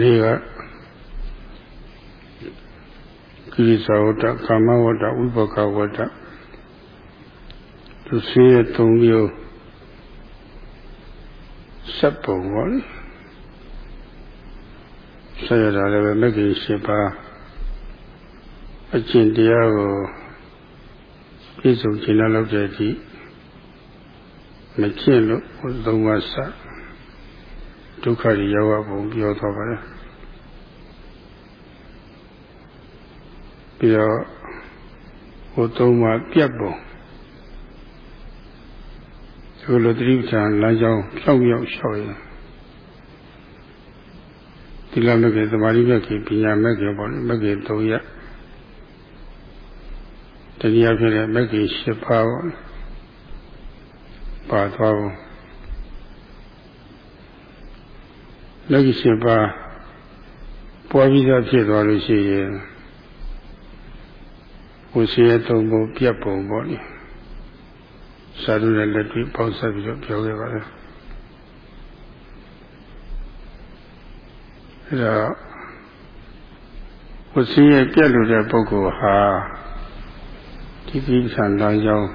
နေ့ကကိရိသာဝတ္တကာမဝတ္တဝိပကဝတ္တသူစေရသုံးမျိုးစက်ပုံပေါ့လေဆက်ရတာလည်းပဲမဂ္ဂင်၈ပါးအကျင့်တရားကိုပြည့်စုံခြင်းလောက်တဲ့အထိမကျင့်လို့သုံးပါးစ ဒုက္ခတွေရောက်ပုံပြောသွားပါတယ်ပြီးတော့ဟိုသုံးပါးပြတ်ပုံဒီလိုတိပ္ပံလမ်းကြောင်းဖြောက်ရောက်လျှောက်ရင်ဒီလမကေသမာဓိမကေပညာမကေပေါ့လေမကေ၃ရက်တတိယဖြစ်တဲ့မကေ၈ပါးပေါ့ပါသွားဘူး လက်ရှိ၈ပါးပွားပြီးသားဖြစ်သွားလို့ရှိရင်ဝိစီရသုံးပုံပြတ်ပုံပေါ့လေစာရုနဲ့လက်တွေ့ပေါက်ဆက်ပြီးတော့ပြောခဲ့ပါတယ်အဲဒါဝစီရပြတ်လို့တဲ့ပုဂ္ဂိုလ်ဟာဒီတိပ္ပံလမ်းကြောင်း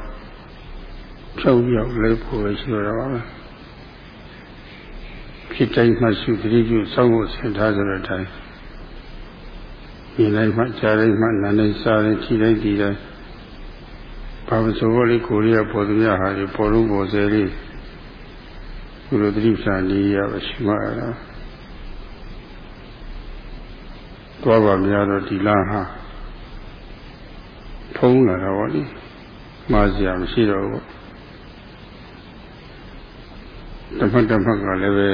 ဖြုတ်ရောက်လိုက်ဖို့ရှိတော့ပါမ ယ်ဖြစ်တိုင်းမှရှုသတိပြုစောင့်ဖို့ဆင်ထားကြတဲ့အတိုင်းမြင်လိုက်မှကြားလိုက်မှနားလိုက်စားလိုက်ထိလိုက်ဒီတိုင်းဘာမဆိုလို့ကိုရီးယားပေါ်သူများဟာဒီပေါ်လုံးပေါ်စေလေးကုလိုသတိပ္ပံလေးရပါရှိမှရတာသွားပါများတော့ဒီလားဟာဖုံးလာတော့ဗောလေမှားစရာမရှိတော့ဘူးတမတ်တမတ်ကလည်းပဲ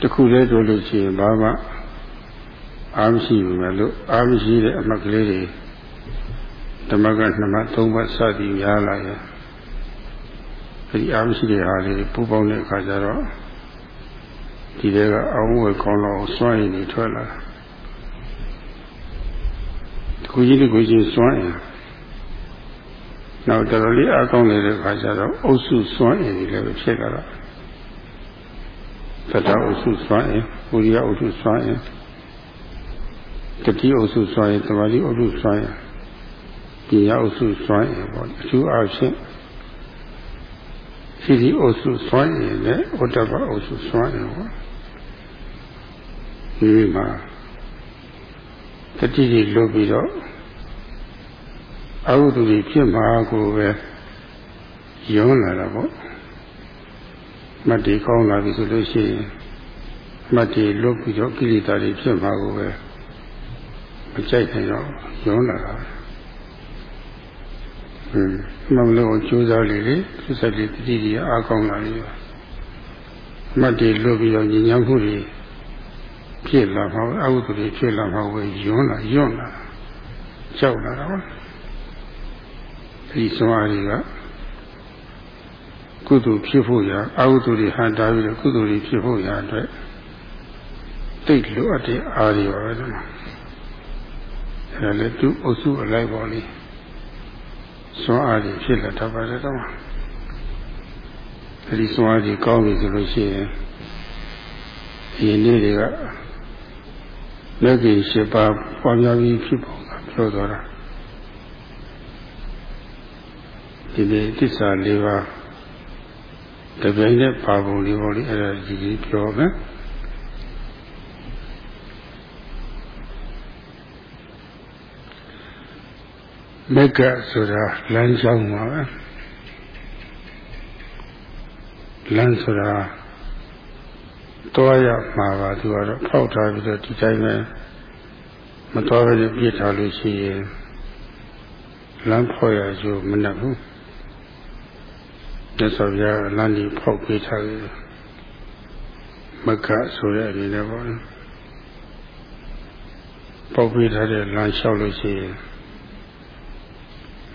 တခုလေးတို့လို့ရှိရင်ဘာမှအားမရှိဘူးမလို့အားမရှိတဲ့အမှတ်ကလေးတွေဓမ္မကနှစ်မှတ်သုံးမှတ်စသည်များလာရင်အဲဒီအားမရှိတဲ့ဟာလေးပူပေါင်းတဲ့အခါကျတော့ဒီတဲကအောင်းဝယ်ကောင်းတော့စွန့်ရင်ထွက်လာတခုကြီးတခုကြီးစွန့်ရင်နောက်တော်တော်လေးအားကောင်းနေတဲ့အခါကျတော့အုပ်စုစွန့်ရင်လည်းဖြစ်လာတော့ သတ္တအုပ်စုစွန့်ရင်ပုရိယအုပ်စုစွန့်ရင်တတိအုပ်စုစွန့်ရင်သမာဓိအုပ်စုစွန့်ရင်ပညာအုပ်စုစွန့်ရင်ပေါ့အထူးအားဖြင့်စီဒီအုပ်စုစွန့်ရင်လည်းဩတ္တပအုပ်စုစွန့်ရင်ပေါ့ဒီမှာတတိကြီးလွတ်ပြီးတော့အဟုသူတွေဖြစ်မှာကိုပဲယုံလာတာပေါ့ မတ်တီကောင်းလာပြီဆိုလို့ရှိရင်မတ်တီလွတ်ပြီးတော့ကိလေသာတွေဖြစ်မှာကိုပဲမကြိုက်နိုင်တော့ယုံလာတာဟင်းမမလို့ကြိုးစားလေလေသူစက်တွေတတိကြီးအားကောင်းလာပြီမတ်တီလွတ်ပြီးတော့ညဉ့်ညမ်းမှုတွေဖြစ်လာမှာအဟုသူတွေဖြစ်လာမှာပဲယွန်းလာယွန်းလာကြောက်လာတော့ဒီစွမ်းအားတွေက ကုသိုလ်ဖြစ်ဖို့ရာအကုသိုလ်တွေဟန်တာပြီးတော့ကုသိုလ်တွေဖြစ်ဖို့ရာအတွက်တိတ်လိုအပ်တဲ့အားတွေပါပဲဒီမှာအဲဒါလည်းသူအုပ်စုအလိုက်ပေါ်လေးစွမ်းအားတွေဖြစ်လာတတ်ပါတယ်တော့အဲဒီစွမ်းအားတွေကောင်းပြီဆိုလို့ရှိရင်ဒီနေ့တွေကလက်ကြီးရှိပါပေါ်များပြီးဖြစ်ပုံကပြောသွားတာဒီနေ့သစ္စာ၄ပါး တပြိုင်နဲ့ပါပုံလေးပေါ့လေအဲ့ဒါကြီးကြီးပြောမယ်မက္ကဆိုတာလမ်းကြောင်းပါပဲလမ်းဆိုတာတောရမှာပါသူကတော့ဖောက်ထားပြီးတော့ဒီတိုင်းပဲမတော်ဘဲပြစ်ထားလို့ရှိရင်လမ်းဖောက်ရကျိုးမနှက်ဘူး မြတ်စွာဘုရားလမ်းကြီးဖောက်ပေးထားတယ်မကဆိုတဲ့အနေနဲ့ပေါ့ပေါက်ပေးထားတဲ့လမ်းလျှောက်လို့ရှိရင်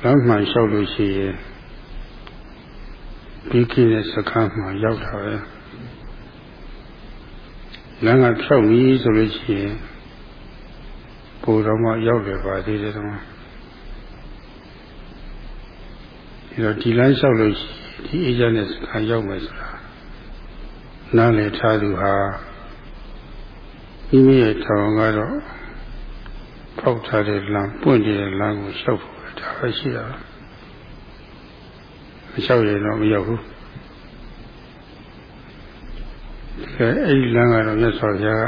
လမ်းမှန်လျှောက်လို့ရှိရင်ဒီကိတဲ့စခန်းမှာရောက်တာပဲလမ်းကဖြောက်ပြီဆိုလို့ရှိရင်ပိုတော်မှရောက်တယ်ပါသေးတယ်တော့ဒီတော့ဒီလမ်းလျှောက်လို့ရှိ ဒီအေးချမ်းတဲ့စခန်းရောက်မယ်ဆိုတာနားလည်ထားသူဟာမိမိရဲ့ထောင်ကတော့ဖောက်ထားတဲ့လမ်းပွင့်တဲ့လမ်းကိုလျှောက်ဖို့ဒါပဲရှိတာမလျှောက်ရင်တော့မရောက်ဘူးအဲအဲ့ဒီလမ်းကတော့မြတ်စွာဘုရား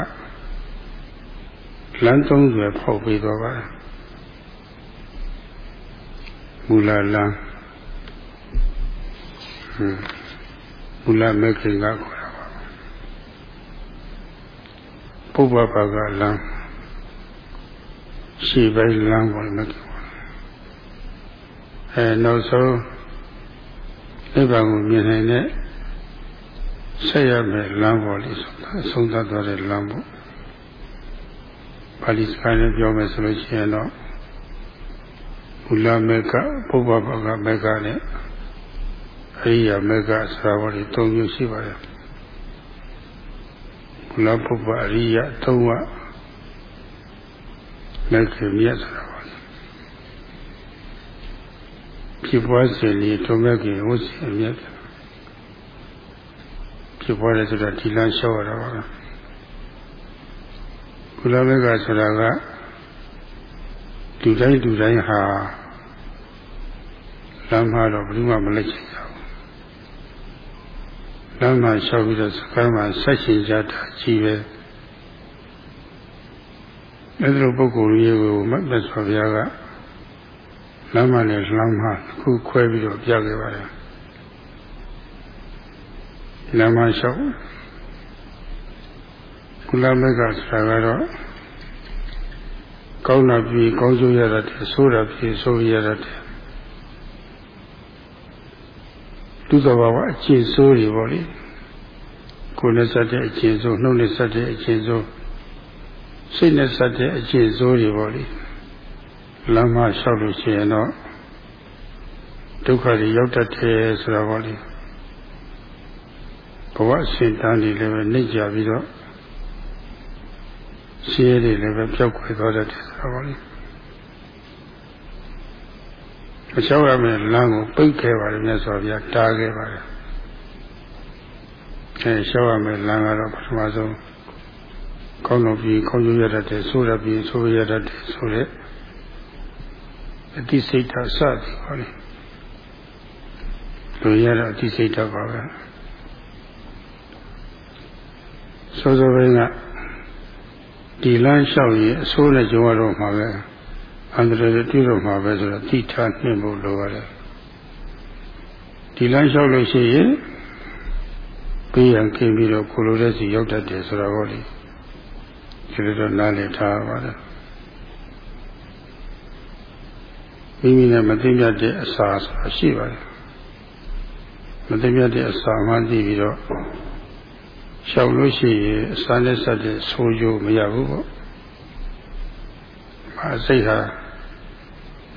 ကလမ်း30ဖောက်ပေးသွားပါတယ်မူလလမ်းဟွန်း မူလမဂ္ဂင်ကခေါ်တာပါပုဗ္ဗဘာကလမ်းရှိပိုင်းလမ်းပေါ်မဂ္ဂင်အဲနောက်ဆုံးနိဗ္ဗာန်ကိုမြင်နိုင်တဲ့ဆက်ရမယ်လမ်းပေါ်လေးဆိုတာအဆုံးသတ်သွားတဲ့လမ်းပေါ့ပါဠိစကားနဲ့ပြောမယ်ဆိုလို့ရှိရင်တော့ဘုလမေကပုဗ္ဗဘကမေကနဲ့ အရိယာမေကဆိုတာဘာလဲ၃မျိုးရှိပါတယ်ဘုလပုဗ္ဗအရိယ၃ဝမေကမြတ်ဆိုတာပါဖြစ်ပွားစဉ်လေးထုံးမဲ့ကြီးဝတ်စီအမြတ်ဖြစ်ပေါ်တယ်ဆိုတော့ဒီလမ်းလျှောက်ရတာပါပဲကုလဘက်ကဆိုတာကလူတိုင်းလူတိုင်းဟာလမ်းမှာတော့ဘယ်သူမှမလက်ချင်ကြဘူး လမ်းမှာလျှောက်ပြီးတော့စကားမှာဆက်ရှင်ကြတာကြီးပဲအဲ့ဒီလိုပုဂ္ဂိုလ်ကြီးကိုမတ်စွာဘုရားကလမ်းမှာလည်းလမ်းမှာခုခွဲပြီးတော့ပြခဲ့ပါတယ်လမ်းမလျှောက်ကုလမကဆိုတာကတော့ကောင်းတာပြီးကောင်းကျိုးရတာတယ်ဆိုးတာပြီးဆိုးရတာတယ် သူသဘာဝအကျင့်ဆိုးတွေပေါ့လေကိုယ်နဲ့စတဲ့အကျင့်ဆိုးနှုတ်နဲ့စတဲ့အကျင့်ဆိုးစိတ်နဲ့စတဲ့အကျင့်ဆိုးတွေပေါ့လေလမ်းမလျှောက်လို့ရှိရင်တော့ဒုက္ခတွေရောက်တတ်တယ်ဆိုတာပေါ့လေဘဝအစဉ်တန်းတွေလည်းပဲနှိမ့်ကြပြီးတော့ရှင်းရည်တွေလည်းပဲပျောက်ကွယ်သွားတတ်တယ်ဆိုတော့လေ အချောက်ရမယ်လမ်းကိုပိတ်ခဲ့ပါတယ်မြတ်စွာဘုရားတားခဲ့ပါတယ်အဲရှောက်ရမယ်လမ်းကတော့ပထမဆုံးကောင်းလို့ပြီးကောင်းကျိုးရတတ်တယ်ဆိုရပြီးဆိုရတတ်တယ်ဆိုတဲ့အတိစိတ်ဓာတ်စသည်ပါလေလူရတော့အတိစိတ်ဓာတ်ပါပဲစောစောပိုင်းကဒီလမ်းလျှောက်ရင်အဆိုးနဲ့ကြုံရတော့မှာပဲ အန္တရာယ်တွေ့တော့မှာပဲဆိုတော့တိထားနှင့်ဖို့လိုရတယ်ဒီလမ်းလျှောက်လို့ရှိရင်ပြီးရင်ခင်ပြီးတော့ကိုလိုတဲ့စီရောက်တတ်တယ်ဆိုတော့ဟောလေဒီလိုတော့နားလည်ထားပါတယ်မိမိနဲ့မသိမြတ်တဲ့အစာဆိုတာရှိပါတယ်မသိမြတ်တဲ့အစာမှသိပြီးတော့ရှောင်လို့ရှိရင်အစာနဲ့ဆက်တဲ့ဆိုးကျိုးမရဘူးပေါ့။ မာစိတ်ဟာ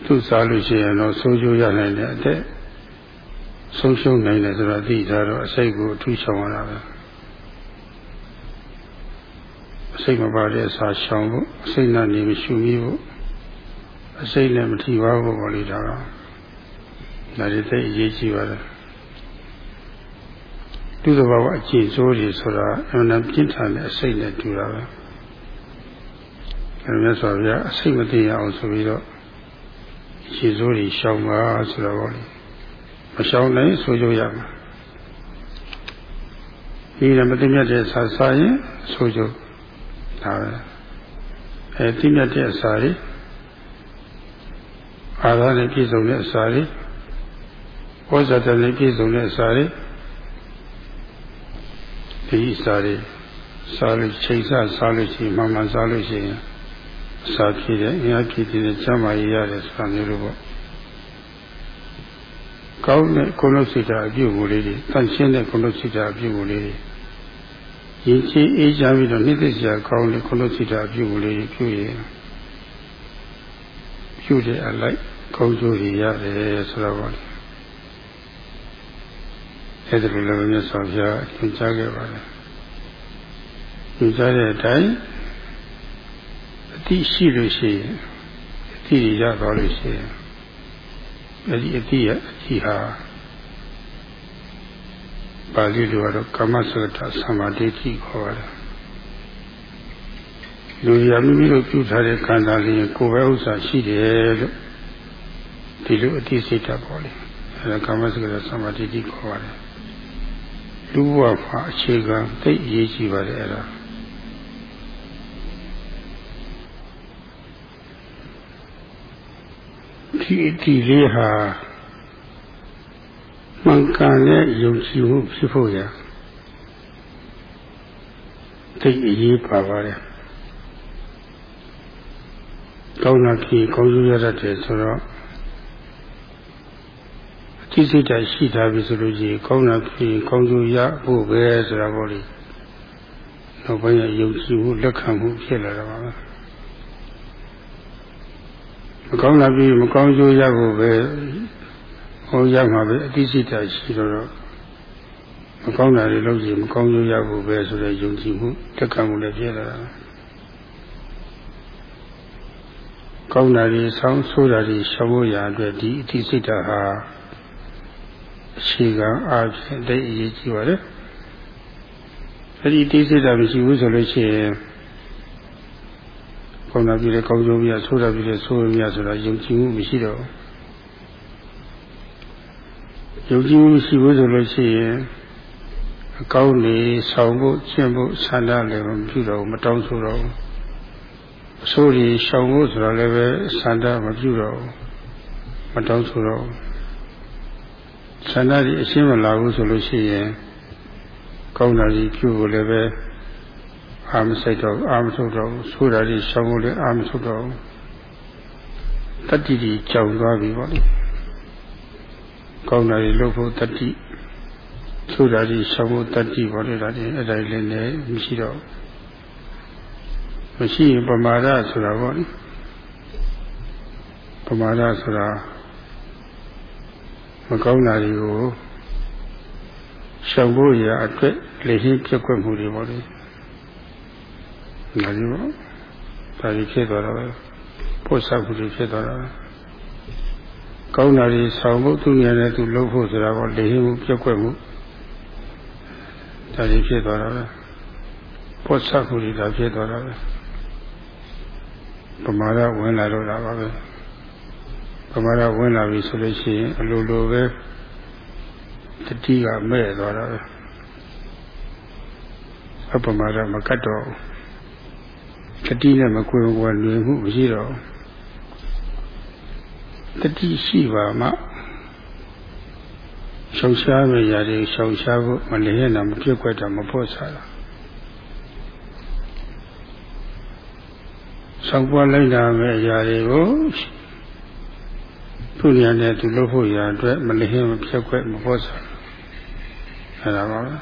သူ့စားလို့ရှိရင်တော့ဆိုးကျိုးရနိုင်တဲ့အတဲ့ဆုံးရှုံးနိုင်တယ်ဆိုတော့သိတာတော့အစိတ်ကိုအထူးရှောင်ရတာပဲ။အစိတ်မပါတဲ့အစာရှောင်ဖို့အစိတ်နဲ့နေမရှူမိဖို့အစိတ်နဲ့မထီပါဘူးပေါ့လေဒါက။ဒါတွေသိအရေးကြီးပါတယ်။သူ့သဘာဝအကျင့်ဆိုးတွေဆိုတာအမှန်ပြင်းထန်တဲ့အစိတ်နဲ့တူတာပဲ အဲမြတ်စွာဘုရားအစိတ်မသိရအောင်ဆိုပြီးတော့ရှင်းစိုးတွေရှောင်ပါဆိုတော့လေမရှောင်နိုင်ဆိုကြရမှာဒီလည်းမသိမြတ်တဲ့ဆာဆာရင်ဆိုကြဒါပဲအဲသိမြတ်တဲ့အစာတွေအာသာနဲ့ပြည့်စုံတဲ့အစာတွေဝဇ္ဇတနဲ့ပြည့်စုံတဲ့အစာတွေဒီစားတွေစားလို့ချိန်စားစားလို့ရှိရင်မှန်မှန်စားလို့ရှိရင်အ စာဖြစ်တယ်အများဖြစ်တယ်ကျမ်းမာရေးရတယ်ဆိုတာမျိုးလိုပေါ့ကောင်းတဲ့ကုလစိတ်ဓာတ်အပြုအမူလေးတွေတန်ရှင်းတဲ့ကုလစိတ်ဓာတ်အပြုအမူလေးတွေရင်းချင်းအေးချမ်းပြီးတော့နှိမ့်သက်စရာကောင်းတဲ့ကုလစိတ်ဓာတ်အပြုအမူလေးတွေပြုရင်ပြုတဲ့အလိုက်ကောင်းကျိုးတွေရတယ်ဆိုတော့ပေါ့အဲ့ဒါလိုလည်းမြတ်စွာဘုရားသင်ကြားခဲ့ပါတယ်သင်ကြားတဲ့အတိုင်းအ တိရှိလို့ရှိရင်အတိရသွားလို့ရှိရင်အဲ့ဒီအတိရအတိဟာပါဠိလိုကတော့ကမ္မစကတသမာဓိတိခေါ်ရတယ်လူရမိမိတို့ပြုထားတဲ့ခန္ဓာလေးကိုယ်ပဲဥစ္စာရှိတယ်လို့ဒီလိုအတိစိတ်တာပေါ့လေအဲဒါကာမစကရသမာဓိတိခေါ်ပါတယ်လူဘဝမှာအခြေခံသိအရေးကြီးပါတယ်အဲ့ဒါ ဒီဒီလေးဟာမှန်ကန်တဲ့ယုံကြည်မှုဖြစ်ဖို့ရသိအရေးပါပါတယ်ကောင်းတာဖြစ်ကောင်းကျိုးရတတ်တယ်ဆိုတော့အသိစိတ်ဓာတ်ရှိထားပြီဆိုလို့ရှိရင်ကောင်းတာဖြစ်ကောင်းကျိုးရဖို့ပဲဆိုတာပေါ့လေနောက်ပိုင်းယုံကြည်မှုလက်ခံမှုဖြစ်လာတာပါပဲ မကောင်းတာပြီးမကောင်းကျိုးရဖို့ပဲဟောရမှာပဲအသိစိတ်ဓာတ်ရှိတော့မကောင်းတာတွေလုပ်ရင်မကောင်းကျိုးရဖို့ပဲဆိုတဲ့ယုံကြည်မှုလက်ခံမှုလည်းဖြစ်လာတာကောင်းတာတွေဆောင်းဆိုးတာတွေရှောင်ဖို့ရာအတွက်ဒီအသိစိတ်ဓာတ်ဟာအခြေခံအားဖြင့်တိတ်အရေးကြီးပါတယ်။အဲဒီအသိစိတ်ဓာတ်မရှိဘူးဆိုလို့ရှိရင် ကောင်းတာပြီးတဲ့ကောင်းကျိုးပြဆိုးတာပြီးတဲ့ဆိုးပြဆိုတာယုံကြည်မှုမရှိတော့ယုံကြည်မှုမရှိဘူးဆိုလို့ရှိရင်အကောင်းနေဆောင်ဖို့ကျင့်ဖို့ဆန္ဒလည်းမပြုတော့မတောင်းဆိုတော့ဘူးအဆိုးကြီးရှောင်ဖို့ဆိုတော့လည်းပဲဆန္ဒမပြုတော့ဘူးမတောင်းဆိုတော့ဆန္ဒကြီးအရှင်းမလာဘူးဆိုလို့ရှိရင်ကောင်းတာကြီးပြုဖို့လည်းပဲ အာမစိတ်တော့အာမထုတ်တော့ဆိုးတာကြီးရှောင်ဖို့လည်းအာမထုတ်တော့တတိကြီးကြောင်သွားပြီပေါ့လေကောင်းတာကြီးလုပ်ဖို့တတိဆိုးတာကြီးရှောင်ဖို့တတိပေါ့လေဒါကြီးအဲ့ဒါလည်းလည်းမရှိတော့မရှိရင်ပမာဒဆိုတာပေါ့လေပမာဒဆိုတာမကောင်းတာတွေကိုရှောင်ဖို့ရအတွက်လေဟင်းပြက်ကွက်မှုတွေပေါ့လေ ဒါကြီးပေါ့ဒါကြီးဖြစ်သွားတာပဲပို့ဆက်မှုတွေဖြစ်သွားတာပဲကောင်းတာတွေဆောင်ဖို့သူဉာဏ်နဲ့သူလုပ်ဖို့ဆိုတာပေါ့လေဟင်းမှုပြက်ကွက်မှုဒါကြီးဖြစ်သွားတာပဲပို့ဆက်မှုတွေဒါဖြစ်သွားတာပဲပမာဒဝင်လာတော့တာပါပဲပမာဒဝင်လာပြီဆိုလို့ရှိရင်အလိုလိုပဲတတိကမဲ့သွားတာပဲအပမာဒမကတ်တော့ တတိနဲ့မကွယ်ကွယ်လွင်မှုမရှိတော့တတိရှိပါမှရှောင်ရှားမယ့်ຢာတွေရှောင်ရှားဖို့မလျက်နာမပြည့်ွက်တာမဖို့စားတာဆောင်ပွားလိုက်တာမဲ့အရာတွေကိုသူ့ဉာဏ်နဲ့သူလုပ်ဖို့ရာအတွက်မလျင်မဖြတ်ခွက်မဖို့စားအဲဒါပါပဲ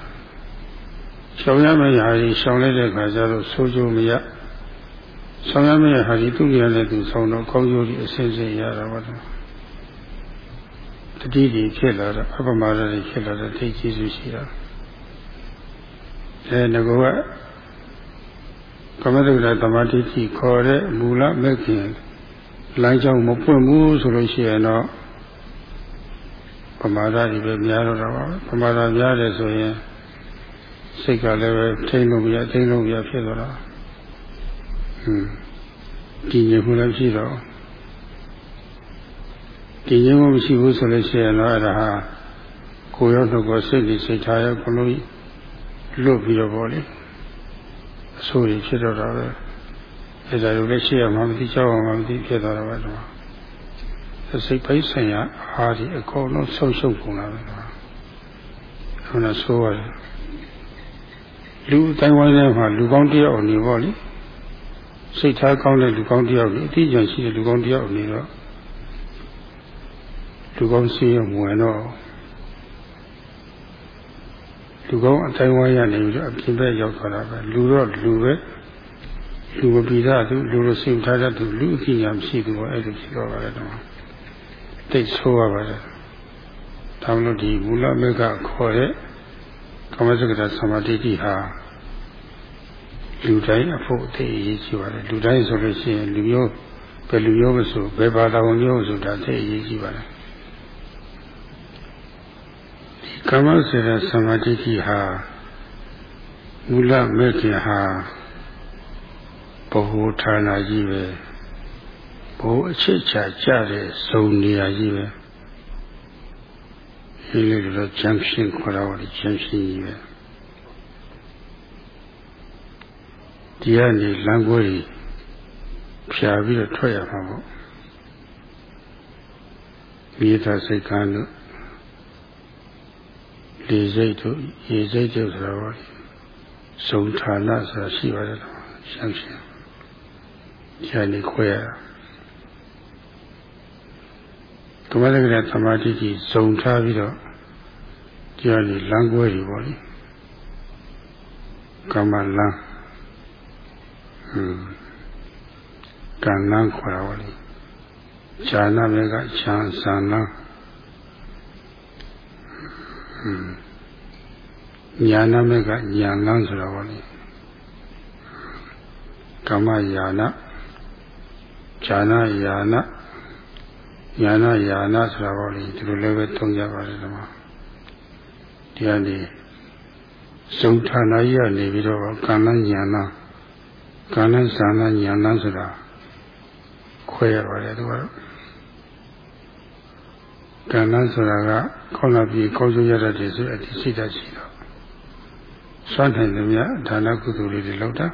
ရှောင်ရမယ့်ဟာကြီးရှောင်လိုက်တဲ့ခါကျတော့ဆိုးကျိုးမရ ဆောင်ရမယ့်ဟာကြီးသူ့ဉာဏ်နဲ့သူဆောင်တော့ကောင်းကျိုးကြီးအစင်းစင်းရတာပါတော့တတိတိဖြစ်လာတော့အပမာဒတွေဖြစ်လာတော့သိကျေးဇူးရှိတာအဲငကောကကမ္မတုဒ္ဒသမာဓိတိခေါ်တဲ့မူလမဲ့ခင်လမ်းကြောင်းမပွင့်ဘူးဆိုလို့ရှိရင်တော့ပမာဒကြီးပဲများတော့တာပါပမာဒများတယ်ဆိုရင်စိတ်ကလည်းပဲထိမ့်လို့မရထိမ့်လို့မရဖြစ်သွားတာ ဟွန်းကြည်ညိုမှုလည်းဖြစ်တော့ကြည်ညိုမှုမရှိဘူးဆိုလို့ရှိရင်တော့အဲ့ဒါဟာကိုယ်ရောက်တော့စိတ်ကြီးစိတ်ထားရောခလုံးလွတ်ပြီးတော့ဗောလေအဆိုးကြီးဖြစ်တော့တာပဲအဲဒါလိုလည်းရှိရမှာမသိကြောက်အောင်မသိဖြစ်သွားတော့ပဲတော့စိတ်ပိုင်းဆိုင်ရာအားဒီအကုန်လုံးဆုံးရှုံးကုန်လာတယ်ခုနဆိုးရတယ်လူတိုင်းဝိုင်းထဲမှာလူကောင်းတယောက်အနေပေါ့လေ စိတ်ထားကောင်းတဲ့လူကောင်းတယောက်လေအတိအကျရှိတဲ့လူကောင်းတယောက်အနေတော့လူကောင်းစီးရဝင်တော့လူကောင်းအတိုင်းဝိုင်းရနေပြီးတော့အပြင်ဘက်ရောက်သွားတာပဲလူတော့လူပဲလူမပြီးသားသူလူလိုစိတ်ထားတတ်သူလူအသိဉာဏ်မရှိသူအဲ့လိုဖြစ်တော့ပါတယ်တော့တိတ်ဆိုးရပါတယ်ဒါမှမဟုတ်ဒီမူလမေကခေါ်တဲ့ကမ္မစကတာသမာဓိတိဟာ လူတိုင်းအဖို့အသေးအရေးကြီးပါတယ်လူတိုင်းဆိုလို့ရှိရင်လူမျိုးဘယ်လူမျိုးမဆိုဘယ်ဘာသာဝင်မျိုးဆိုတာသိအရေးကြီးပါတယ်ကမ္မစရသမာဓိတိဟာမူလမေခင်ဟာဘဟုဌာနကြီးပဲဘိုးအချစ်ချာကြတဲ့ဇုံနေရာကြီးပဲဒီလိုတော့ချမ်းရှင်ခေါ်တော့ဒီချမ်းရှင်ကြီးပဲ ဒီကနေလမ်းကွေးဖြာပြီးတော့ထွက်ရမှာပေါ့မြေသာစိတ်ကန်းတို့လေစိတ်တို့ရေစိတ်တို့ဆိုတော့ဇုံဌာနဆိုတာရှိပါတယ်ရှမ်းရှင်ဒီကနေခွဲရတာကမလကရသမာဓိကြီးဇုံထားပြီးတော့ကြားနေလမ်းကွဲတွေပေါ့လေကမ္မလမ်းဟွန်း ကံလမ်းခေါ်တာပေါ့လေဈာနာမေကဈာန်ဇာလမ်းဟွန်းညာနာမေကညာလမ်းဆိုတာပေါ့လေကမ္မယာနာဈာနာယာနာယာနာယာနာဆိုတာပေါ့လေဒီလိုလည်းပဲသုံးကြပါတယ်ဒီမှာဒီကနေစုံဌာနကြီးကနေပြီးတော့ကာဏညာနာ ကာဏဇာနာညာနာဆိုတာခွဲရပါတယ်သူကတော့ကာဏဆိုတာကခေါင်းလာပြီးကောင်းကျိုးရတတ်တယ်ဆိုအတိစိတ်တရှိတော့စွန့်နိုင်တယ်များဒါနကုသိုလ်တွေလုပ်တာ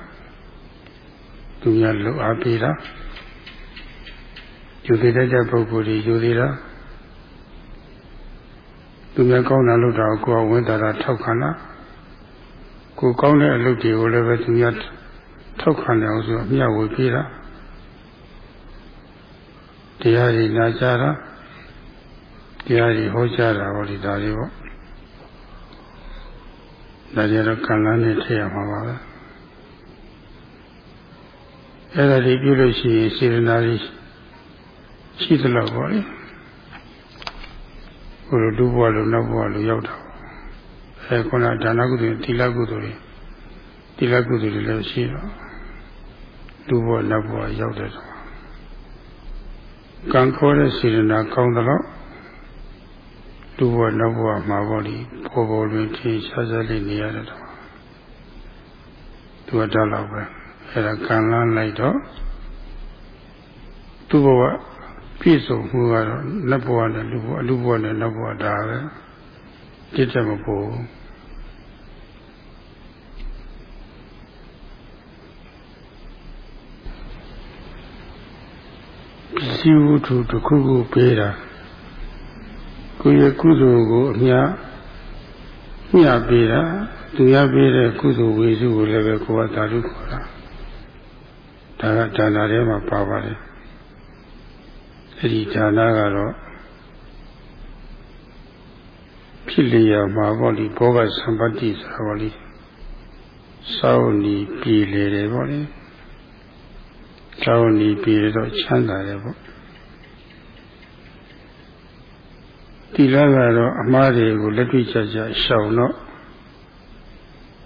သူများလှုပ်အားပေးတာယူသေးတဲ့ပုဂ္ဂိုလ်တွေယူသေးတာသူများကောင်းတာလုပ်တာကိုယ်ကဝန်တာတာထောက်ခံတာကိုကောင်းတဲ့အလုပ်တွေကိုလည်းပဲသူများ ထောက်ခံတယ်အောင်ဆိုအမျှဝေပေးတာတရားကြီးနာကြတာတရားကြီးဟောကြားတာဟောဒီဒါတွေပေါ့ဒါကြတော့ကံလန်းနဲ့ထည့်ရမှာပါပဲအဲ့ဒါဒီပြုလို့ရှိရင်စေတနာကြီးရှိသလောက်ပေါ့လေဘုလိုဒုဘဝလိုနောက်ဘဝလိုရောက်တာအဲခုနဒါနကုသိုလ်သီလကုသိုလ်တွေသီလကုသိုလ်တွေလည်းရှိတော့ ဒုဘဝနောက်ဘဝရောက်တဲ့တော့ကံခေါ်တဲ့စေရနာကောင်းသလောက်ဒုဘဝနောက်ဘဝမှာပေါ့လေပေါ်ပေါ်တွင်ထင်ရှားရှားလေးနေရတဲ့တော့သူကတတ်တော့ပဲအဲဒါကံလန်းလိုက်တော့သူ့ဘဝပြည့်စုံမှုကတော့နတ်ဘဝနဲ့လူဘဝလူဘဝနဲ့နတ်ဘဝဒါပဲပြည့်တယ်မပေါ်ပ စ္စည်းဝတ္ထုတစ်ခုခုပေးတာကိုယ့်ရဲ့ကုသိုလ်ကိုအများမျှပေးတာသူရပေးတဲ့ကုသိုလ်ဝေစုကိုလည်းပဲကိုယ်ကသာဓုခေါ်တာဒါကဒါနာထဲမှာပါပါတယ်အဲ့ဒီဌာနကတော့ဖြစ်လျာမှာပေါ့လေဘောဂသံပတ္တိဆိုတာပေါ့လေစောင်းနီပြည်လေတယ်ပေါ့လေစောင်းနီပြည်တော့ချမ်းသာတယ်ပေါ့ တိလကတော့အမားတွေကိုလက်တွေ့ချချရှောင်တော့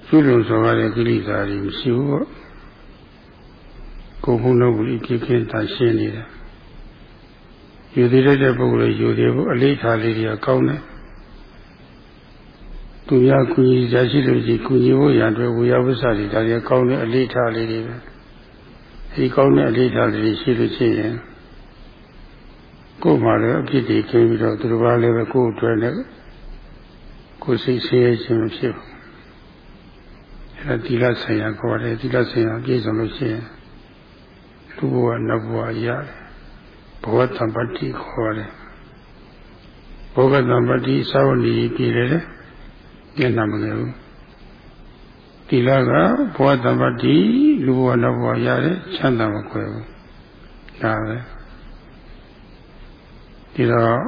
ကျွလုံစောရတဲ့ကိလေသာတွေမရှိဘူးပေါ့ကိုယ်ဘုံတော်ကိုအပြည့်ကင်းတာရှင်းနေတယ်ယူသေးတဲ့ပုဂ္ဂိုလ်ယူသေးဖို့အလေးထားလေးတွေကကောင်းတယ်သူများကုညီရရှိလို့ရှိကုညီဖို့ရတဲ့ဝေယဝိသတွေဒါတွေကောင်းတဲ့အလေးထားလေးတွေပဲဒီကောင်းတဲ့အလေးထားလေးတွေရှိလို့ရှိရင် ကိုယ်မှလည်းအဖြစ်တွေကျင်းပြီးတော့သူတို့ဘာလည်းပဲကိုယ်အတွက်နဲ့ကိုယ်စိတ်ဆင်းရဲခြင်းမဖြစ်ဘူးအဲဒါသီလဆိုင်ရာခေါ်တယ်သီလဆိုင်ရာပြည့်စုံလို့ရှိရင်လူဘဝနတ်ဘဝရတယ်ဘဝတံပတိခေါ်တယ်ဘောဂတံပတိသာဝဏီပြည်တယ်ညနာမလဲဘူးတိလကဘဝတံပတိလူဘဝနဘဝရတယ်ချမ်းသာမခွဲဘူးဒါပဲ ဒီတော့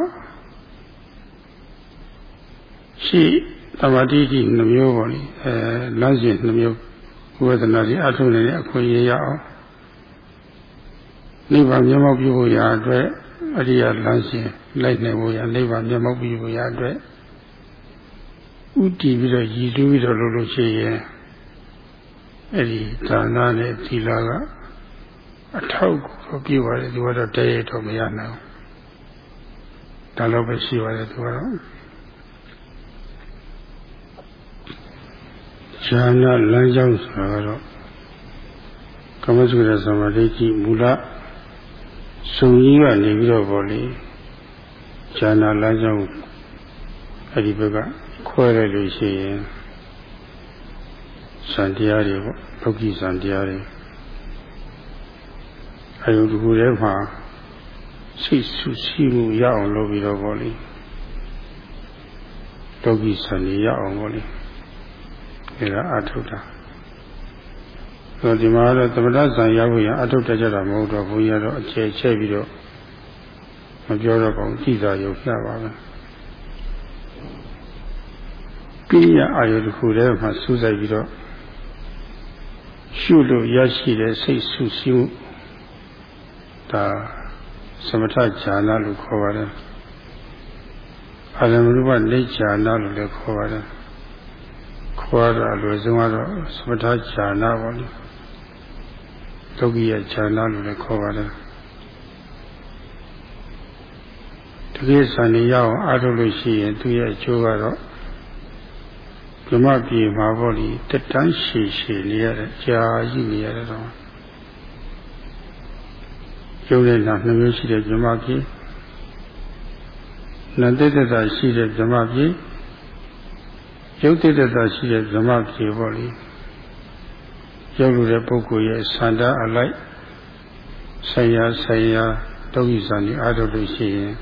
ရှိတမတိတိနှမျိုးပေါ့လေအဲလမ်းစဉ်နှမျိုးဝေဒနာကြီးအထုံးနေတဲ့အခွင့်အရေးရအောင်နိဗ္ဗာန်မျက်မှောက်ပြုဖို့ရာအတွက်အရိယာလမ်းစဉ်လိုက်နိုင်ဖို့ရာနိဗ္ဗာန်မျက်မှောက်ပြုဖို့ရာအတွက်ဥတည်ပြီးတော့ရည်စူးပြီးတော့လုပ်လို့ရှိရင်အဲ့ဒီဒါနနဲ့သီလကအထောက်ကိုပြုပါတယ်သူကတော့တရေတော့မရနိုင်ဘူး ဒါတော့ပဲရှိပါတယ်သူကတော့ဇာနာလမ်းကြောင်းဆိုတာကတော့ကမ္မစုရသမာဓိကြီးမူလစုံကြီးကနေပြီးတော့ပေါ့လေဈာနာလမ်းကြောင်းအဲ့ဒီဘက်ကခွဲလိုက်လို့ရှိရင်စံတရားတွေပေါ့ဒုက္ခိစံတရားတွေအယုတကူထဲမှာ စိတ်ဆူဆီးမှုရအောင်လုပ်ပြီးတော့ပေါ့လေဒုက္ခိစံတွေရအောင်ပေါ့လေအဲဒါအထုတ်တာဆိုဒီမှာတော့သမထဆံရောက်ရင်အထုတ်တတ်ကြတာမဟုတ်တော့ဘုန်းကြီးကတော့အခြေချဲ့ပြီးတော့မပြောတော့ပါဘူးကြည်သာရုပ်ပြပါပဲပြည့်ရအာယုတစ်ခုတည်းမှာစူးစိုက်ပြီးတော့ရှုလို့ရရှိတဲ့စိတ်ဆူဆီးမှုဒါ သမထဈာနာလို့ခေါ်ပါတယ်အာရမရူပနေဈာနာလို့လည်းခေါ်ပါတယ်ခေါ်ရတာအလွယ်ဆုံးကတော့သမထဈာနာပါလို့ဒုက္ခိယဈာနာလို့လည်းခေါ်ပါတယ်တကယ်စံနေရအောင်အားထုတ်လို့ရှိရင်သူရဲ့အကျိုးကတော့ဓမ္မပြေမှာပေါ့လေတက်တန်းရှည်ရှည်နေရတဲ့ကြာကြီးနေရတဲ့တော့ ကျုပ်ရဲ့နာနှမျိုးရှိတဲ့ဓမ္မပြေနန္တိတ္တရှိတဲ့ဓမ္မပြေယုတ်တိတ္တရှိတဲ့ဓမ္မပြေပေါ့လေရုပ်လူတဲ့ပုဂ္ဂိုလ်ရဲ့ဆန္ဒအလိုက်ဆရာဆရာဒုက္ခိဇာတိအားထုတ်လို့ရှိရင်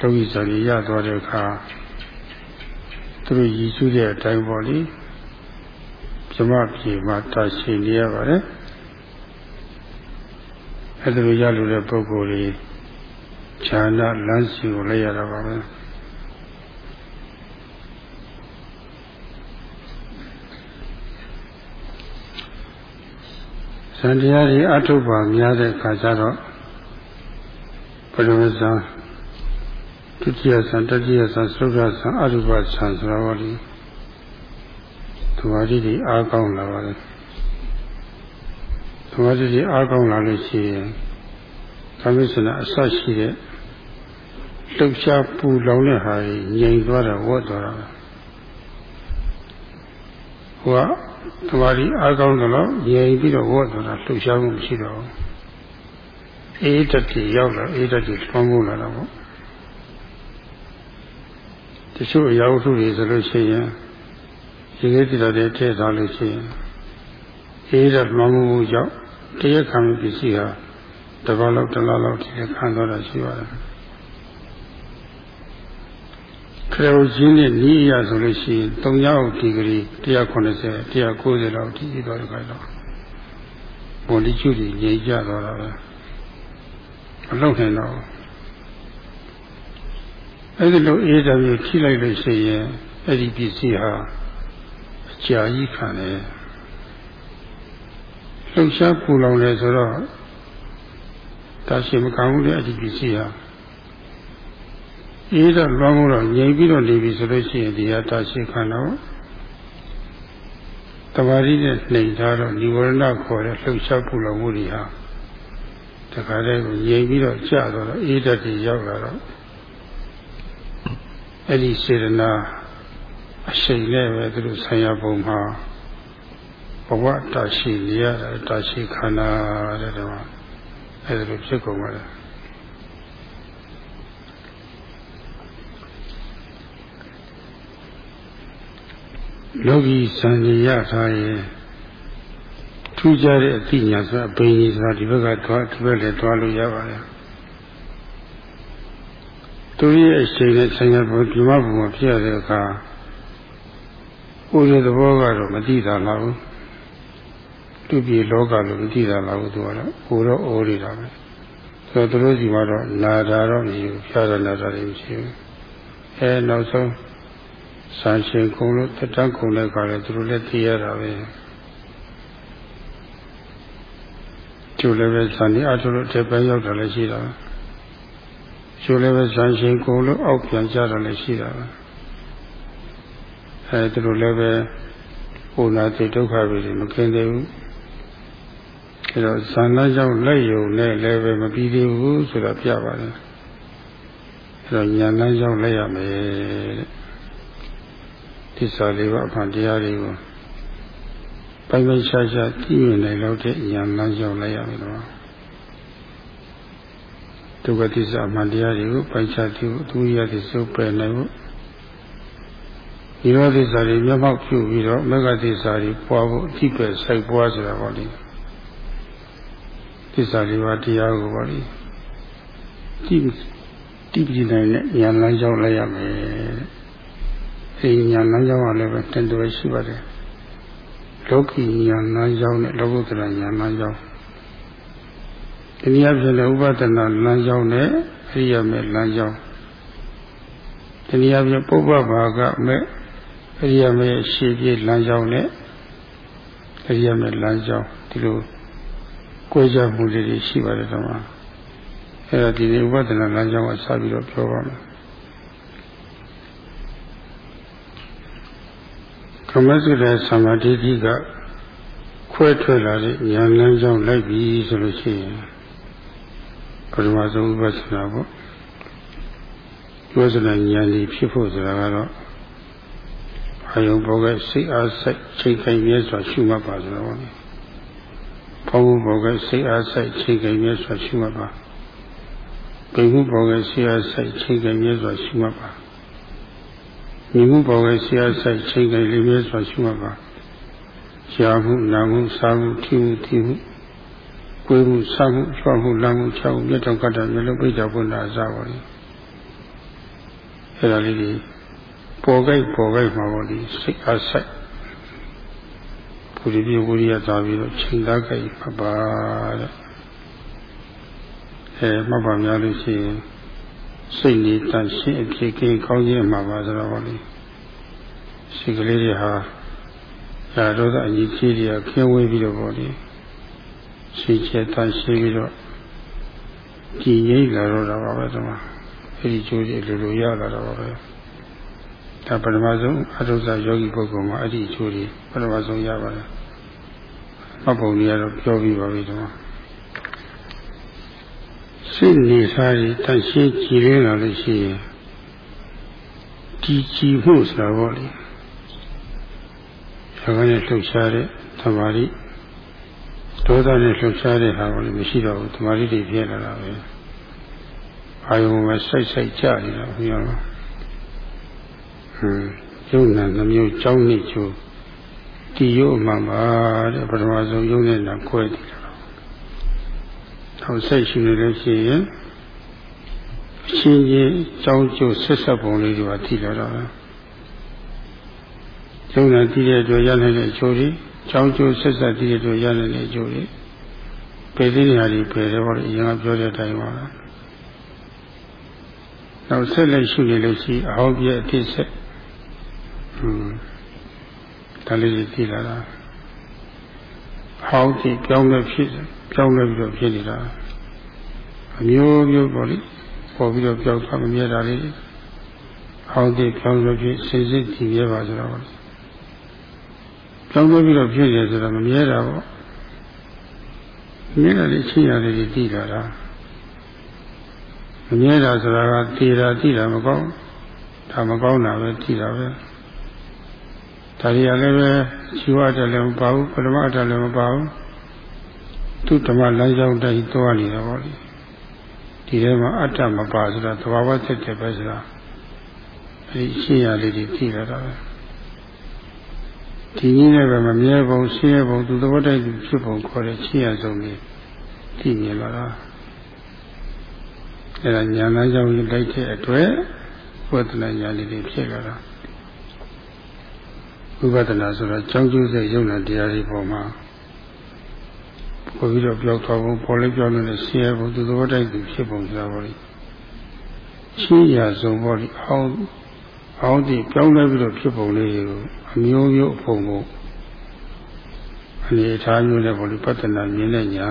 ဒုက္ခိဇာတိရသွားတဲ့အခါသူတို့ရည်စူးတဲ့အတိုင်းပေါ့လေပြမပြေမှာတာရှိနေရပါတယ် အဲဒါလိုရလို့တဲ့ပုဂ္ဂိုလ်ကြီးဈာနလမ်းစီကိုလည်းရတာပါပဲဇန်တရားကြီးအထုပ်ပါများတဲ့အခါကျတော့ပရမဇန်ဒုတိယဆံတတိယဆံသုဒ္ဓဆံအရုပဆံဆိုတော့ဒီသမာဓိတွေအားကောင်းလာပါတယ် သမာဓိတွေအားကောင်းလာလို့ရှိရင်သမစ္ဆနာအစရှိတဲ့လှုပ်ရှားပူလောင်တဲ့ဟာကြီးငြိမ်သွားတာဝတ်သွားတာဟိုကသမာဓိအားကောင်းတယ်လို့ငြိမ်ပြီးတော့ဝတ်သွားတာလှုပ်ရှားမှုမရှိတော့ဘူးအေးတက်ကြီးရောက်လာအေးတက်ကြီးထွန်းမှုလာတော့တချို့အရာဝတ္ထုတွေဆိုလို့ရှိရင်ရေခဲတိတော်တွေထည့်ထားလို့ရှိရင်အေးတဲ့မှမှုမှုကြောင့် တရက်ခံပစ္စည်းဟာတပတ်လောက်တစ်လလောက်ထိခံသွားတာရှိပါတယ်ခရောရင်းနဲ့နီးရဆိုလို့ရှိရင်၃ရောက်ဒီဂရီ180 190လောက်ထိပြီးတော့ခိုင်းတော့ဘုံတိကျူကြီးငြိမ်ကြသွားတာပဲမလုံနိုင်တော့အဲ့ဒီလိုအေးတယ်ပြီးထိလိုက်လို့ရှိရင်အဲ့ဒီပစ္စည်းဟာအကြာကြီးခံတယ် လှုပ်ရှားပူလောင်တယ်ဆိုတော့တာရှိမကောင်းဘူးလေအဲ့ဒီပစ္စည်းဟာအေးတော့လွန်မှုတော့ငြိမ်ပြီးတော့နေပြီဆိုလို့ရှိရင်ဒီဟာတာရှိခံတော့တမာရီနဲ့နှိမ်ထားတော့និဝရဏခေါ်တဲ့လှုပ်ရှားပူလောင်မှုတွေဟာတခါတည်းကိုငြိမ်ပြီးတော့ကြာတော့အေးတတ်တွေရောက်လာတော့အဲ့ဒီစေရနာအရှိန်နဲ့ပဲသူတို့ဆံရပုံမှာ ဘဝတာရှိနေရတာတာရှိခန္ဓာတဲ့တော့အဲ့ဒါလိုဖြစ်ကုန်ပါလေလောကီစံရရထားရင်ထူးခြားတဲ့အသိဉာဏ်ဆိုအပင်ကြီးဆိုတာဒီဘက်ကသွားဒီဘက်လည်းသွားလို့ရပါတယ်သူရဲ့အချိန်နဲ့ဆိုင်ရဘုဒီမဘုံမှာဖြစ်ရတဲ့အခါဥရသဘောကတော့မသိတာလားဘူး သူပြေလောကလို့မသိတာလားဘူးသူကတော့ဟိုတော့အိုးနေတာပဲဆိုတော့သူတို့စီမှာတော့နာတာတော့မရှိဘူးဖြားတာနာတာတွေမရှိဘူးအဲနောက်ဆုံးဆန်ရှင်ကုံလို့တတန်းကုံတဲ့ခါလဲသူတို့လည်းသိရတာပဲကျိုးလည်းပဲဇန်ဒီအထုလို့အထက်ပိုင်းရောက်တာလည်းရှိတာပဲကျိုးလည်းပဲဇန်ရှင်ကုံလို့အောက်ပြန်ကြတာလည်းရှိတာပဲအဲသူတို့လည်းပဲဟိုနာတိဒုက္ခတွေမကင်းသေးဘူး အဲတော့ဇန်လန်းကြောင့်လက်ယုံနဲ့လည်းပဲမပြီးသေးဘူးဆိုတော့ပြပါတယ်အဲတော့ညာလန်းကြောင့်လက်ရမယ်တဲ့သစ္စာလေးပါးအဖန်တရားတွေကိုပိုင်ပိုင်ရှားရှားကြည့်မြင်နိုင်လို့တဲ့ဉာဏ်လမ်းကြောင်းလိုက်ရမယ်တော့ဒုက္ခသစ္စာမှတရားတွေကိုပိုင်ခြားသိဖို့သူရသည်စုပ်ပယ်နိုင်ဖို့ဒီလိုသစ္စာတွေမျက်မှောက်ပြုပြီးတော့မဂ္ဂသစ္စာတွေပွားဖို့အတိပဲစိုက်ပွားဆိုတာပေါ့လေ သစ္စာလေးပါးတရားကိုပေါ့လေတိတိပြနိုင်တဲ့ဉာဏ်လမ်းကြောင်းလိုက်ရမယ်အဲဒီဉာဏ်လမ်းကြောင်းကလည်းပဲတန်တော်ရှိပါတယ်လောကီဉာဏ်လမ်းကြောင်းနဲ့လောကုတ္တရာဉာဏ်လမ်းကြောင်းဒီနည်းအားဖြင့်လည်းဥပဒနာလမ်းကြောင်းနဲ့အရိယာမေလမ်းကြောင်းဒီနည်းအားဖြင့်ပုပ္ပဘာကမဲ့အရိယာမေရှေ့ပြေးလမ်းကြောင်းနဲ့အရိယာမေလမ်းကြောင်းဒီလို ကိုယ်ကြမှုတွေရှိပါတယ်တော့မှာအဲ့ဒါဒီနေ့ဥပဒနာလမ်းကြောင်းကစပြီးတော့ပြောပါမယ်ကမ္မစရသမာဓိတိကခွဲထွက်လာတဲ့ဉာဏ်လမ်းကြောင်းလိုက်ပြီဆိုလို့ရှိရင်ပထမဆုံးဥပဒနာပေါ့ဥပဒနာဉာဏ်ကြီးဖြစ်ဖို့ဆိုတာကတော့အယုံဘောကစိတ်အားစိတ်ချိန်ခိုင်မြဲစွာရှုမှတ်ပါဆိုတော့ ဘောင်းဘောကစိတ်အားစိတ်ချိန်ခိုင်မြဲစွာရှုမှတ်ပါပိမှုဘောကစိတ်အားစိတ်ချိန်ခိုင်မြဲစွာရှုမှတ်ပါမြင်မှုဘောကစိတ်အားစိတ်ချိန်ခိုင်မြဲစွာရှုမှတ်ပါရှားမှုနာမှုစားမှုထိမှုထိမှုကိုယ်မှုစားမှုချွတ်မှုလမ်းမှုချောက်မြတ်တော်ကတ္တမျိုးလုံးပြကြဖို့နာစားပါလေအဲ့ဒါလေးကြီးပေါ်ကြိုက်ပေါ်ကြိုက်မှာပေါ့ဒီစိတ်အားဆိုင် ဘုရားပြဝိရိယသာပြီးတော့ချိန်သားကြိုက်ပါပါတဲ့အဲမှတ်ပါများလို့ရှိရင်စိတ်နေတန်ရှင်းအဖြစ်ကင်းကောင်းခြင်းမှာပါဆိုတော့ပေါ့လေစိတ်ကလေးတွေဟာရာဒေါသအညီကြီးတွေကခင်းဝေးပြီးတော့ပေါ့လေရှိချက်တန်ရှင်းပြီးတော့ကြည်ငြိမ့်လာတော့တာပါပဲဒီမှာအဲဒီကျိုးတွေလိုလိုရလာတော့ပါပဲ ဒါပထမဆုံးအထုဇယောဂီပုဂ္ဂိုလ်မှာအဲ့ဒီအကျိုးတွေပထမဆုံးရပါတယ်မှတ်ပုံတွေကတော့ပြောပြီးပါပြီဒီမှာစိတ်နေစားရတန်ရှင်းကြည်ရင်းလာလို့ရှိရင်ကြည်ကြည်မှုဆိုတာပေါ့လေဆရာကလည်းလှုပ်ရှားတဲ့သမာဓိဒေါသနဲ့လှုပ်ရှားတဲ့ဟာကိုလည်းမရှိတော့ဘူးသမာဓိတွေပြည့်လာတာပဲအာယုံမှာစိုက်စိုက်ကြနေတာဘုရား ဟွန်းယုံနာနှမျိုးကြောင်းနေချိုးဒီယုံမှပါတဲ့ပထမဆုံးယုံနေတာခွဲတယ်တော့စိတ်ရှိနေလို့ရှိရင်အချင်းချင်းကြောင်းကျိုးဆက်ဆက်ပုံလေးတွေကသိလာတော့ယုံနာတည်တဲ့အတွက်ရနိုင်တဲ့အကျိုးတွေကြောင်းကျိုးဆက်ဆက်တည်တဲ့အတွက်ရနိုင်တဲ့အကျိုးတွေပယ်သေးနေရာတွေပယ်တယ်ပေါ့လေအရင်ကပြောတဲ့အတိုင်းပါနောက်ဆက်လက်ရှိနေလို့ရှိအဟောပြည့်အတိဆက်ဟွန်း ဒါလေးကြီးသိလာတာဟောင်းကြည့်ပြောင်းလဲဖြစ်ပြောင်းလဲပြီးတော့ဖြစ်နေတာအမျိုးမျိုးပေါ့လေပေါ်ပြီးတော့ပြောင်းသွားမမြဲတာလေးဟောင်းကြည့်ပြောင်းလဲဖြစ်စိတ်စိတ်ကြည့်ရပါဆိုတော့ပြောင်းလဲပြီးတော့ဖြစ်တယ်ဆိုတော့မမြဲတာပေါ့မြဲတာလေးချင်းရတယ်ဒီသိလာတာမမြဲတာဆိုတာကတည်တာသိတာမကောင်းဒါမကောင်းတာပဲသိတာပဲ ဒါတွေကလည်းပဲရှိဝတယ်လည်းမပါဘူးပရမတ်တယ်လည်းမပါဘူးသူဓမ္မလမ်းကြောင်းတိုင်းသွားနေတာပေါ့လေဒီထဲမှာအတ္တမပါဆိုတာသဘာဝဖြစ်တယ်ပဲဆိုတာအဲဒီရှင်းရလေးတွေသိလာတာပဲဒီနည်းနဲ့ပဲမမြဲပုံရှင်းရပုံသူသဘောတိုက်သူဖြစ်ပုံခေါ်တဲ့ရှင်းရဆုံးလေးသိမြင်လာတာအဲဒါညာလမ်းကြောင်းကြီးလိုက်တဲ့အတွက်ဝိသနာညာလေးတွေဖြစ်လာတာ ဝိပဿနာဆိုတာကြောင်းကျိုးစိတ်ယုံနာတရားတွေပေါ်မှာပို့ပြီးတော့ပြောက်သွားဖို့ပေါ်လဲပြောင်းနေတဲ့ဆင်းရဲဖို့သူသဘောတိုက်သူဖြစ်ပုံဆိုတာပေါ့လေရှင်းရဆုံးပေါ့လေအောင်းအောင်းဒီပြောင်းလဲပြီးတော့ဖြစ်ပုံလေးကိုအမျိုးမျိုးအဖုံဖို့အနေထားမျိုးနဲ့ပေါ့လေပတ္တနာမြင်တဲ့ညာ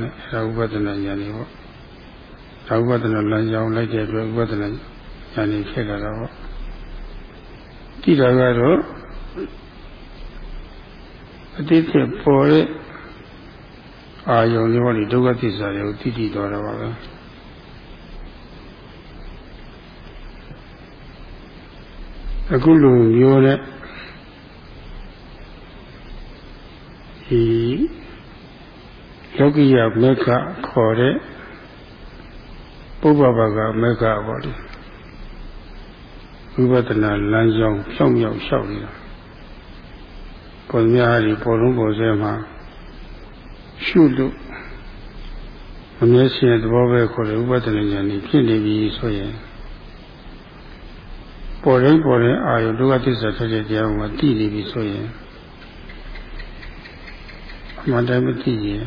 တဲ့အဲဒါဥပဒနာညာနေပေါ့ဒါဥပဒနာလမ်းကြောင်းလိုက်တဲ့အတွက်ဥပဒနာညာနေဖြစ်လာတာပေါ့တိတာကတော့ အတိတ်ကပေါ်တဲ့အာယုံလေးဟောဒီဒုက္ခသစ္စာတွေကိုသိတည်တော်တာပါပဲအခုလိုမျိုးနဲ့ဒီလောကီယမေခခေါ်တဲ့ပုဗ္ဗဘာကမေခပေါ့လေဝိပဿနာလမ်းကြောင်းဖြောင်းမြောက်လျှောက်နေတာ ပေါ်များဒီပေါ်လုံးပေါ်စဲမှာရှုလို့အမျက်ရှင်သဘောပဲခေါ်တဲ့ဥပဒနာဉာဏ်ကြီးဖြစ်နေပြီဆိုရင်ပေါ်ရင်ပေါ်ရင်အာယုဒုက္ခသစ္စာဆက်တဲ့တရားမှာတည်နေပြီဆိုရင်အမှန်တမ်းမသိရင်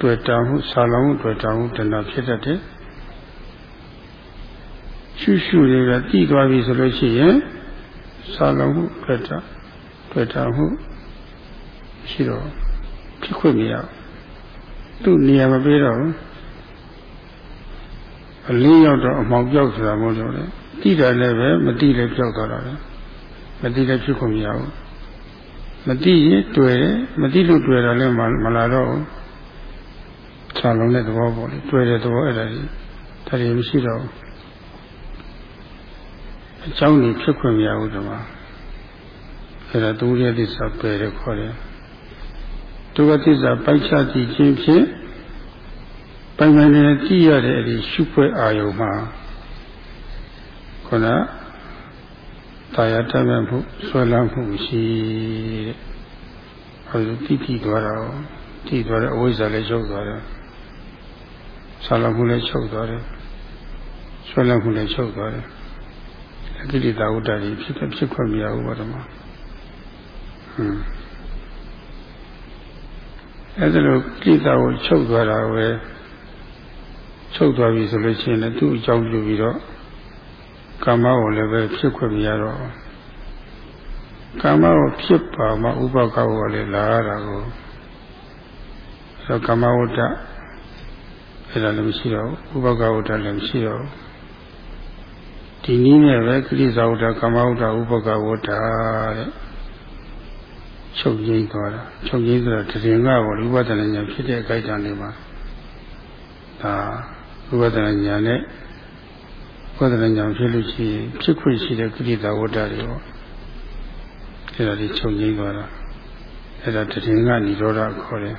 တွေ့တာမှုဆာလောင်မှုတွေ့တာမှုတဏှာဖြစ်တတ်တယ်ရှုရှုတွေကတည်သွားပြီဆိုလို့ရှိရင်ဆာလောင်မှုတွေ့တာ တွေ့တာမှုရှိတော့ဖြစ်ခွင့်မရသူ့နေရာမပေးတော့ဘူးအလေးရောက်တော့အမောင်ပြောက်ဆိုတာမဟုတ်တော့လေတိတယ်လည်းပဲမတိလည်းပြောက်သွားတာပဲမတိလည်းဖြစ်ခွင့်မရဘူးမတိရင်တွေ့တယ်မတိလို့တွေ့တာလည်းမလာတော့ဘူးခြာလုံးတဲ့သဘောပေါ့လေတွေ့တဲ့သဘောအဲ့ဒါကြီးဒါတွေမရှိတော့ဘူးအကြောင်းကြီးဖြစ်ခွင့်မရဘူးဒီမှာ အဲ့ဒါသူရဲ့သစ္စာပယ်တယ်ခေါ်တယ်ဒုက္ခသစ္စာပိုက်ချကြည့်ခြင်းဖြင့်ပိုင်ပိုင်နေကြည့်ရတဲ့အဒီရှုခွဲအာယုံမှာခုနတာယာတတ်မဲ့မှုဆွဲလန်းမှုရှိတဲ့အဲဒီတိတိသွားတော့တိသွားတဲ့အဝိဇ္ဇာလည်းချုပ်သွားတယ်ဆာလမှုလည်းချုပ်သွားတယ်ဆွဲလန်းမှုလည်းချုပ်သွားတယ်အကိလေသာဝတ္တကြီးဖြစ်ဖြစ်ခွင့်မရဘူးဘာလို့မှဟွန်း အဲဒါလိုကိလေသာကိုချုပ်သွားတာပဲချုပ်သွားပြီဆိုလို့ရှိရင်လည်းသူ့အကြောင်းပြုပြီးတော့ကာမကိုလည်းပဲဖြစ်ခွင့်မရတော့ကာမကိုဖြစ်ပါမှဥပကကိုလည်းလာရတာကိုဆိုကာမဝတ္တအဲ့ဒါလည်းမရှိတော့ဥပကဝတ္တလည်းမရှိတော့ဒီနည်းနဲ့ပဲကိရိသာဝတ္တကာမဝတ္တဥပကဝတ္တတဲ့ ချုပ်ငိမ့်သွားတာချုပ်ငိမ့်ဆိုတာတရင်ကဘောဥပဒနာညာဖြစ်တဲ့အခိုက်အတန့်တွေမှာဒါဥပဒနာညာနဲ့ဥပဒနာညာဖြစ်လို့ရှိရင်ဖြစ်ခွင့်ရှိတဲ့ကိရိတာဝတ္တတွေပေါ့အဲ့ဒါဒီချုပ်ငိမ့်သွားတာအဲ့ဒါတရင်ကនិရောဓခေါ်တယ်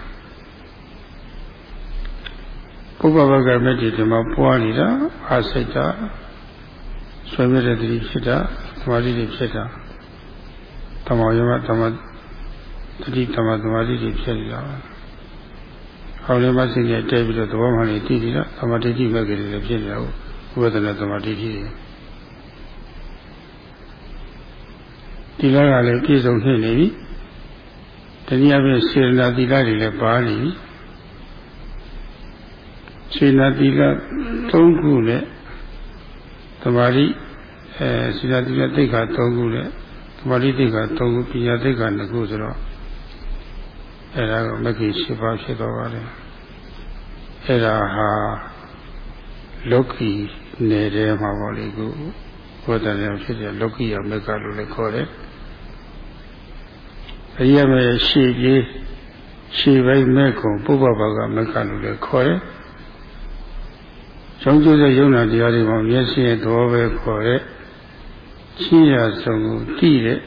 ပုပ္ပဘကမတ္တိဒီမှာပွားနေတာအာစိတ်တာဆွေးမြဲတဲ့တတိဖြစ်တာသမာဓိတွေဖြစ်တာတမောယမတမ တတိတမသမာဓိတွေဖြစ်နေတာဟောလေမစိနဲ့တဲပြီးတော့သဘောမှန်လေးတည်နေတာသမာဓိမဲ့ကြတယ်လည်းဖြစ်နေတာဟုတ်ဝိပဿနာသမာဓိတွေဒီလကလည်းပြည့်စုံဖြစ်နေပြီတနည်းအားဖြင့်စေရနာသီလတွေလည်းပါနေပြီစေနာသီလ၃ခုနဲ့သမာဓိအဲစေနာသီလသိက္ခာ၃ခုနဲ့သမာဓိသိက္ခာ၃ခုပညာသိက္ခာ၂ခုဆိုတော့ အဲဒါကမဂ္ဂင်၈ပါးဖြစ်သွားပါတယ်အဲဒါဟာလောကီနယ်ထဲမှာပေါ့လေခုဘုဒ္ဓဉာဏ်ဖြစ်တဲ့လောကီယမဂ္ဂလို့လည်းခေါ်တယ်အရိယမေရှေ့ကြီးရှေ့ပိုင်းမဲ့ကုံပုဗ္ဗဘာကမဂ္ဂလို့လည်းခေါ်တယ်ကျောင်းကျိုးတဲ့ယုံနာတရားတွေမှာမျက်စိရဲ့သဘောပဲခေါ်တဲ့ချင်းရဆုံးကိုတည်တဲ့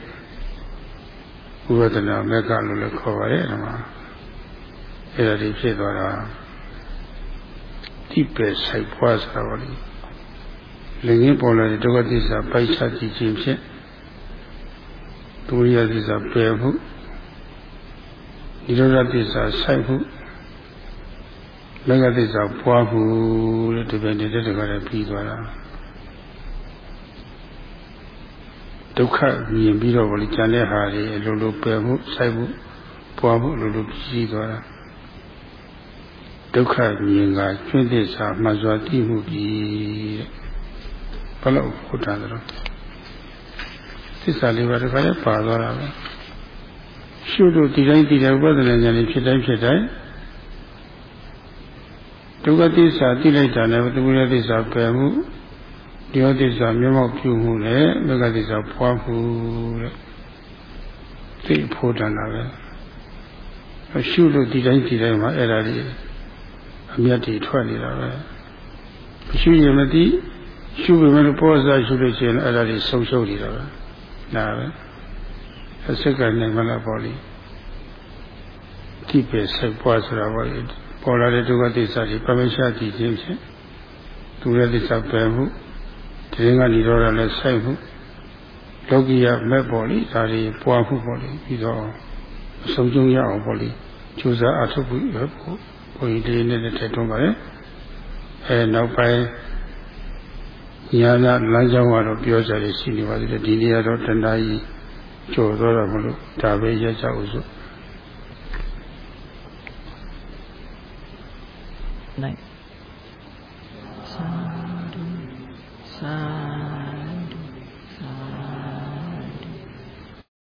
ဥပဒနာမက္ခလို့လည်းခေါ်ပါတယ်အဲ့မှာအဲ့ဒါဒီဖြစ်သွားတာတိပဲဆိုင်ပွားဆိုတာပါလေလည်းငင်းပေါ်လာတဲ့ဒုက္ခသစ္စာပိုက်ချကြည့်ခြင်းဖြင့်ဒုရိယသစ္စာပယ်မှုនិရောဓသစ္စာဆိုင်မှုလက်ကသစ္စာပွားမှုတဲ့ဒီပဲနေတဲ့တကယ်လည်းပြီးသွားတာ ဒုက္ခမြင်ပြီးတော့ဗောလေကြံတဲ့ဟာတွေအလိုလိုပယ်မှုဆိုင်မှုပွားမှုအလိုလိုပြီးသွားတာဒုက္ခမြင်ကကျွင့်သစ္စာမှစွာသိမှုပြီးတဲ့ဘယ်လိုဟုတ်တာလဲသစ္စာလေးပါးတခါလည်းပါသွားတာပဲရှုလို့ဒီတိုင်းဒီတိုင်းဥပဒနာဉာဏ်လေးဖြစ်တိုင်းဖြစ်တိုင်းဒုက္ခသစ္စာသိလိုက်တာနဲ့သမုဒယသစ္စာပယ်မှု ဒီဟသစ္စာမျက်မှောက်ပြုမှုနဲ့မဂ္ဂသစ္စာပွားမှုတဲ့သိဖို့တန်တာပဲရှုလို့ဒီတိုင်းဒီတိုင်းမှာအဲ့ဒါလေးအမျက်တွေထွက်နေတာပဲရှုရင်မသိရှုပေမဲ့ပေါ်စားရှုလို့ရှိရင်အဲ့ဒါတွေဆုံးရှုံးနေတာပဲနားပဲအစက်ကနိုင်မလားပေါ့လေတိပဲစိုက်ပွားဆိုတာပေါ့လေပေါ်လာတဲ့ဒုက္ခသစ္စာတွေပမေရှာတည်ခြင်းဖြင့်သူရဲ့သစ္စာပယ်မှု တရင်ကဏီရောဓလည်းစိုက်မှုလောကီယမဲ့ပေါ်လေဒါတွေပွားမှုပေါ့လေပြီးတော့အဆုံးကျုံရအောင်ပေါ့လေကြိုးစားအထုတ်ပြီးဘုန်းကြီးလေးနဲ့ထည့်သွင်းပါလေအဲနောက်ပိုင်းညာနာလမ်းကြောင်းကတော့ပြောကြရရှိနေပါသေးတယ်ဒီနေ့ကတော့တဏှာကြီးကြော်တော့တာမလို့ဒါပဲရကြအောင်ဆိုနိုင်